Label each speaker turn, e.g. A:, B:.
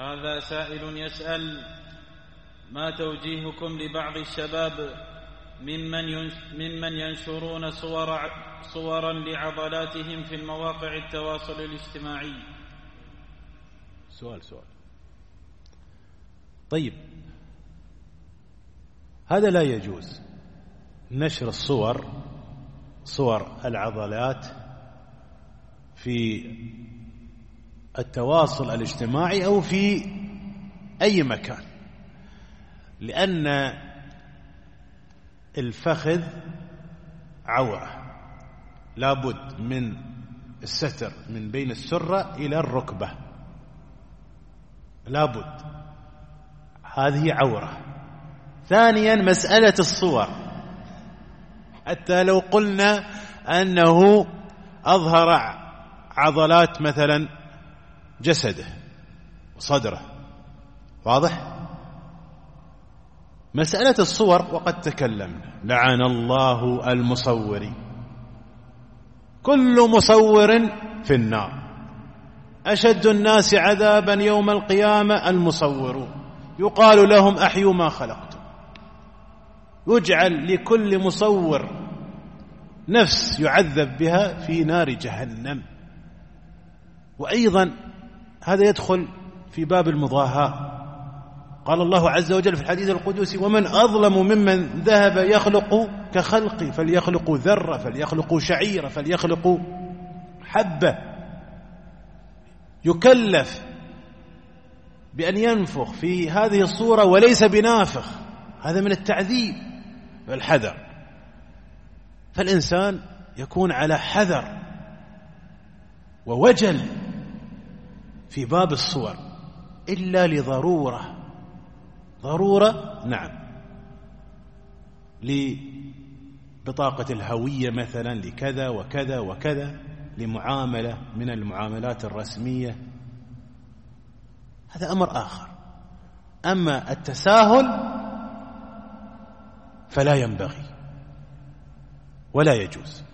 A: هذا سائل يسأل ما توجيهكم لبعض الشباب ممن ممن ينشرون صور صورا لعضلاتهم في المواقع التواصل الاجتماعي؟
B: سؤال سؤال. طيب. هذا لا يجوز. نشر الصور صور العضلات في التواصل الاجتماعي أو في أي مكان لأن الفخذ عورة لابد من الستر من بين السرة إلى الركبة. لابد. هذه عورة. ثانيا مسألة الصور. حتى لو قلنا أنه أظهر عضلات مثلا جسده وصدره. واضح؟ مسألة الصور وقد تكلمنا. لعن الله المصورين كل مصور في النار. أشد الناس عذابا يوم القيامة المصورون يقال لهم أحيوا ما خلقتم. يجعل لكل مصور نفس يعذب بها في نار جهنم. وأيضا هذا يدخل في باب المضاهاة. قال الله عز وجل في الحديث القدسي ومن أظلم ممن ذهب يخلق كخلقي فليخلقوا ذرة فليخلقوا شعيرة فليخلقوا حبة. يكلف بأن ينفخ في هذه الصورة وليس بنافخ. هذا من التعذيب والحذر. فالإنسان يكون على حذر ووجل. في باب الصور إلا لضرورة. ضرورة؟ نعم. لبطاقة الهوية مثلا لكذا وكذا وكذا لمعاملة من المعاملات الرسمية. هذا أمر آخر. أما التساهل فلا ينبغي ولا يجوز.